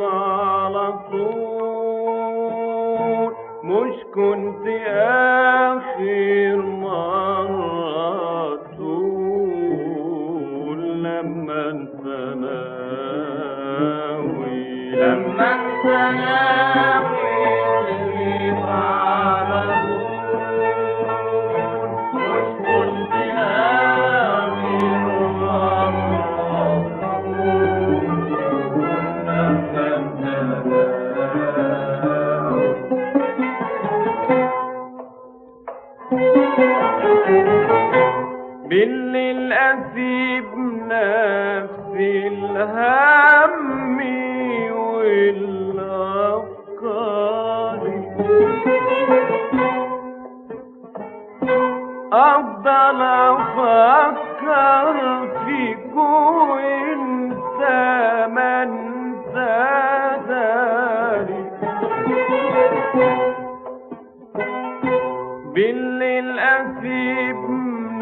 على طول مش كنت آخر مرة. طول لما لما انتناوي بالليل أسيب نفسي الهم والأفكار.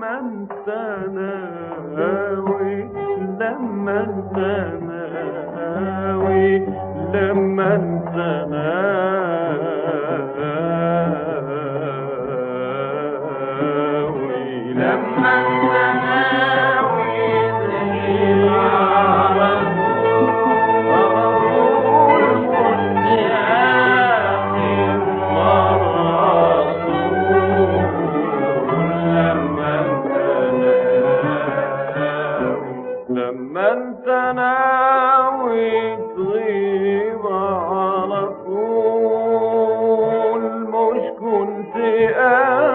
لما انت ناوي لما انت لما انت آه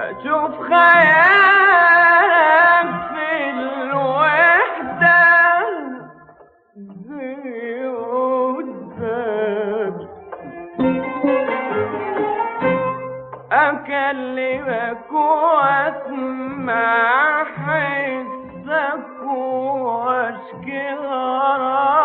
أشوف خيال في الوحدة زي قدام أكلمك وأسمع حسك وأشكي غرام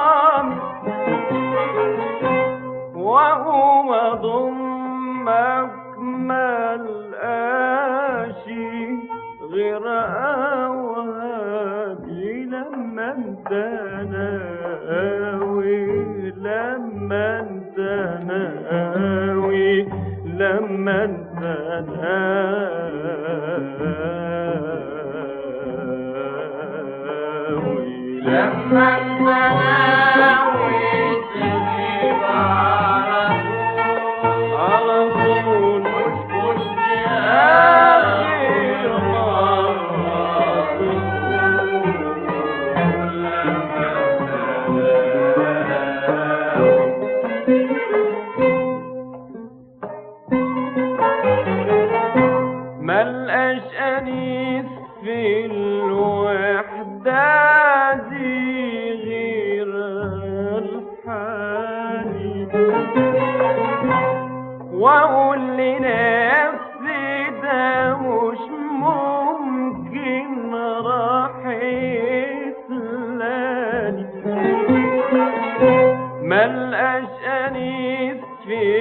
انت ناوي لما انت ناوي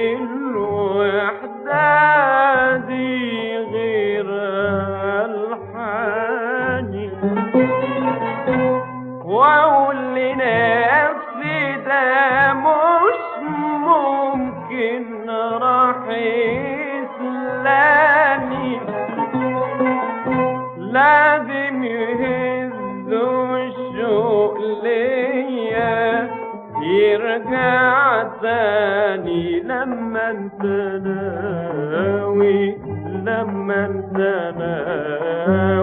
في تاني لما انت ناوي لما انت ناوي